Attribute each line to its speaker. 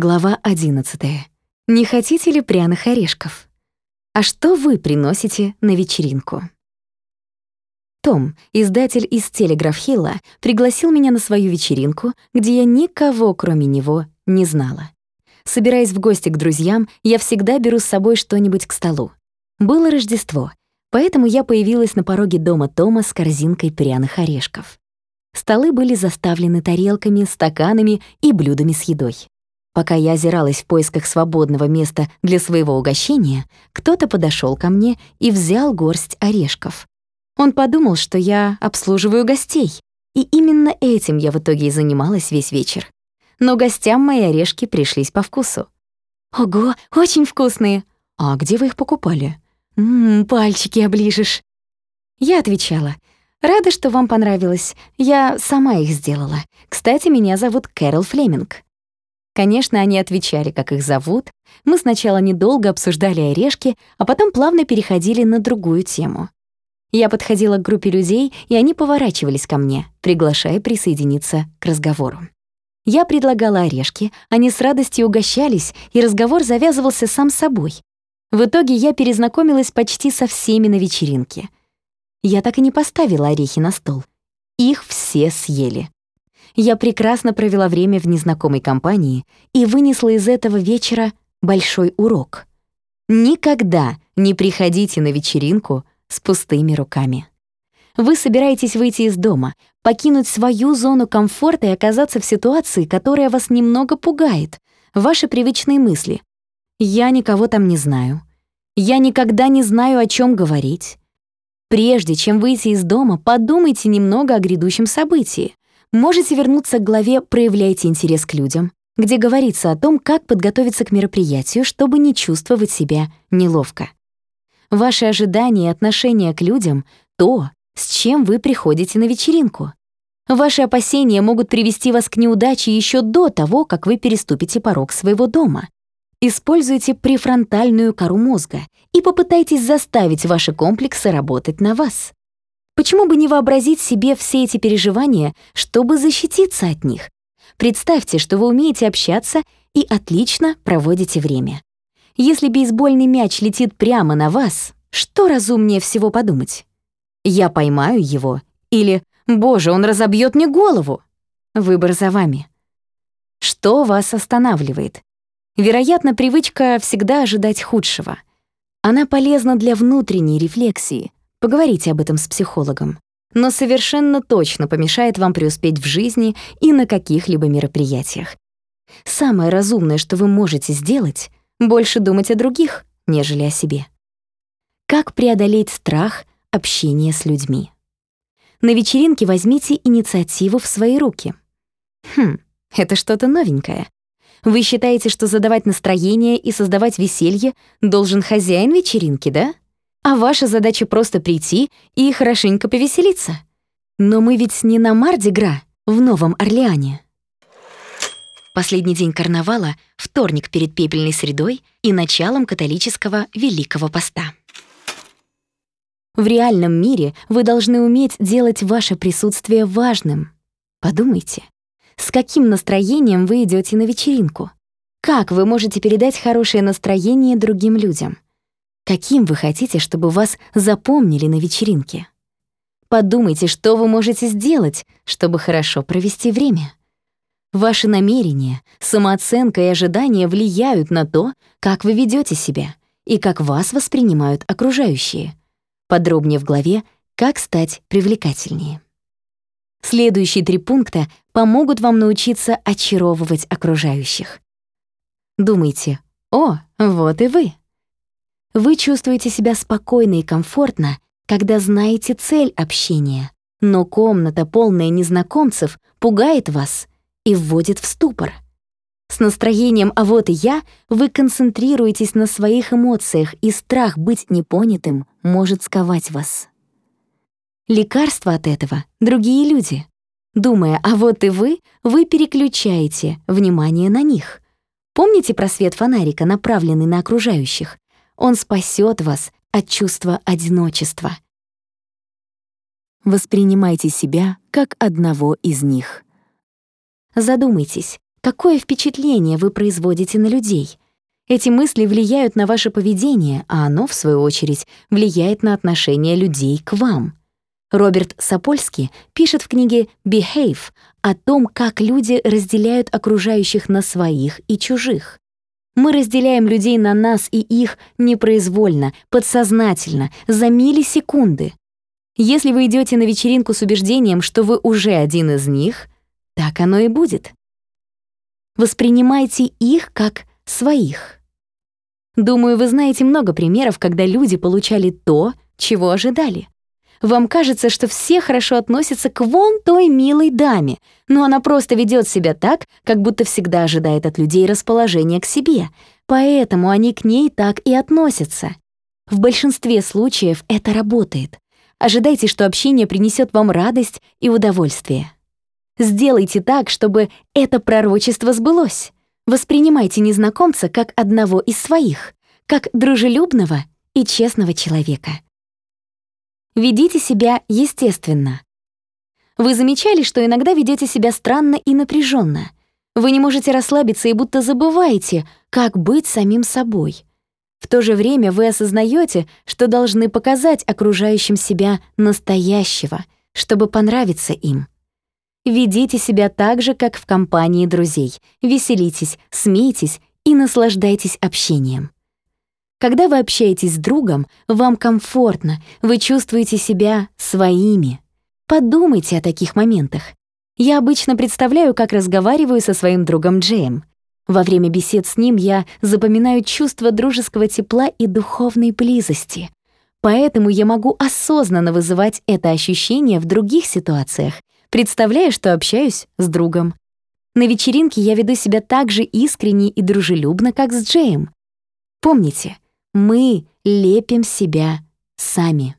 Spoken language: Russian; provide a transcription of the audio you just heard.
Speaker 1: Глава 11. Не хотите ли пряных орешков? А что вы приносите на вечеринку? Том, издатель из Телеграф-Хилла, пригласил меня на свою вечеринку, где я никого, кроме него, не знала. Собираясь в гости к друзьям, я всегда беру с собой что-нибудь к столу. Было Рождество, поэтому я появилась на пороге дома Тома с корзинкой пряных орешков. Столы были заставлены тарелками, стаканами и блюдами с едой. Пока я озиралась в поисках свободного места для своего угощения, кто-то подошел ко мне и взял горсть орешков. Он подумал, что я обслуживаю гостей, и именно этим я в итоге и занималась весь вечер. Но гостям мои орешки пришлись по вкусу. «Ого, очень вкусные! А где вы их покупали?» «Ммм, пальчики оближешь». Я отвечала, «Рада, что вам понравилось. Я сама их сделала. Кстати, меня зовут Кэрол Флеминг». Конечно, они отвечали, как их зовут. Мы сначала недолго обсуждали орешки, а потом плавно переходили на другую тему. Я подходила к группе людей, и они поворачивались ко мне, приглашая присоединиться к разговору. Я предлагала орешки, они с радостью угощались, и разговор завязывался сам собой. В итоге я перезнакомилась почти со всеми на вечеринке. Я так и не поставила орехи на стол. Их все съели. Я прекрасно провела время в незнакомой компании и вынесла из этого вечера большой урок. Никогда не приходите на вечеринку с пустыми руками. Вы собираетесь выйти из дома, покинуть свою зону комфорта и оказаться в ситуации, которая вас немного пугает, ваши привычные мысли. «Я никого там не знаю», «Я никогда не знаю, о чем говорить». Прежде чем выйти из дома, подумайте немного о грядущем событии. Можете вернуться к главе «Проявляйте интерес к людям», где говорится о том, как подготовиться к мероприятию, чтобы не чувствовать себя неловко. Ваши ожидания и отношения к людям — то, с чем вы приходите на вечеринку. Ваши опасения могут привести вас к неудаче еще до того, как вы переступите порог своего дома. Используйте префронтальную кору мозга и попытайтесь заставить ваши комплексы работать на вас. Почему бы не вообразить себе все эти переживания, чтобы защититься от них? Представьте, что вы умеете общаться и отлично проводите время. Если бейсбольный мяч летит прямо на вас, что разумнее всего подумать? «Я поймаю его» или «Боже, он разобьет мне голову». Выбор за вами. Что вас останавливает? Вероятно, привычка всегда ожидать худшего. Она полезна для внутренней рефлексии, Поговорите об этом с психологом. Но совершенно точно помешает вам преуспеть в жизни и на каких-либо мероприятиях. Самое разумное, что вы можете сделать, больше думать о других, нежели о себе. Как преодолеть страх общения с людьми? На вечеринке возьмите инициативу в свои руки. Хм, это что-то новенькое. Вы считаете, что задавать настроение и создавать веселье должен хозяин вечеринки, да? А ваша задача просто прийти и хорошенько повеселиться. Но мы ведь не на Мардигра в Новом Орлеане. Последний день карнавала — вторник перед пепельной средой и началом католического Великого Поста. В реальном мире вы должны уметь делать ваше присутствие важным. Подумайте, с каким настроением вы идете на вечеринку? Как вы можете передать хорошее настроение другим людям? Каким вы хотите, чтобы вас запомнили на вечеринке? Подумайте, что вы можете сделать, чтобы хорошо провести время. Ваши намерения, самооценка и ожидания влияют на то, как вы ведете себя и как вас воспринимают окружающие. Подробнее в главе «Как стать привлекательнее». Следующие три пункта помогут вам научиться очаровывать окружающих. Думайте, «О, вот и вы!» Вы чувствуете себя спокойно и комфортно, когда знаете цель общения, но комната, полная незнакомцев, пугает вас и вводит в ступор. С настроением «а вот и я» вы концентрируетесь на своих эмоциях, и страх быть непонятым может сковать вас. Лекарство от этого — другие люди. Думая «а вот и вы», вы переключаете внимание на них. Помните про свет фонарика, направленный на окружающих? Он спасет вас от чувства одиночества. Воспринимайте себя как одного из них. Задумайтесь, какое впечатление вы производите на людей. Эти мысли влияют на ваше поведение, а оно, в свою очередь, влияет на отношение людей к вам. Роберт Сапольский пишет в книге «Behave» о том, как люди разделяют окружающих на своих и чужих. Мы разделяем людей на нас и их непроизвольно, подсознательно, за миллисекунды. Если вы идете на вечеринку с убеждением, что вы уже один из них, так оно и будет. Воспринимайте их как своих. Думаю, вы знаете много примеров, когда люди получали то, чего ожидали. Вам кажется, что все хорошо относятся к вон той милой даме, но она просто ведет себя так, как будто всегда ожидает от людей расположения к себе, поэтому они к ней так и относятся. В большинстве случаев это работает. Ожидайте, что общение принесет вам радость и удовольствие. Сделайте так, чтобы это пророчество сбылось. Воспринимайте незнакомца как одного из своих, как дружелюбного и честного человека. Ведите себя естественно. Вы замечали, что иногда ведете себя странно и напряженно. Вы не можете расслабиться и будто забываете, как быть самим собой. В то же время вы осознаете, что должны показать окружающим себя настоящего, чтобы понравиться им. Ведите себя так же, как в компании друзей. Веселитесь, смейтесь и наслаждайтесь общением. Когда вы общаетесь с другом, вам комфортно, вы чувствуете себя своими. Подумайте о таких моментах. Я обычно представляю, как разговариваю со своим другом Джеем. Во время бесед с ним я запоминаю чувство дружеского тепла и духовной близости. Поэтому я могу осознанно вызывать это ощущение в других ситуациях, представляя, что общаюсь с другом. На вечеринке я веду себя так же искренне и дружелюбно, как с Джеем. Помните, мы лепим себя сами.